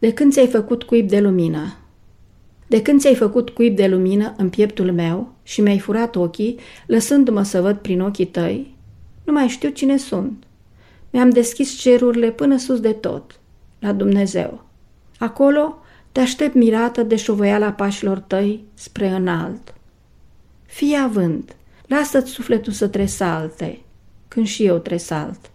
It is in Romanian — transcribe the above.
De când ți-ai făcut cuib de lumină? De când ți-ai făcut cuib de lumină în pieptul meu și mi-ai furat ochii, lăsându-mă să văd prin ochii tăi, nu mai știu cine sunt. Mi-am deschis cerurile până sus de tot, la Dumnezeu. Acolo te aștept mirată de șovoiala pașilor tăi spre înalt. Fii având, lasă-ți sufletul să tresalte, când și eu tresalt.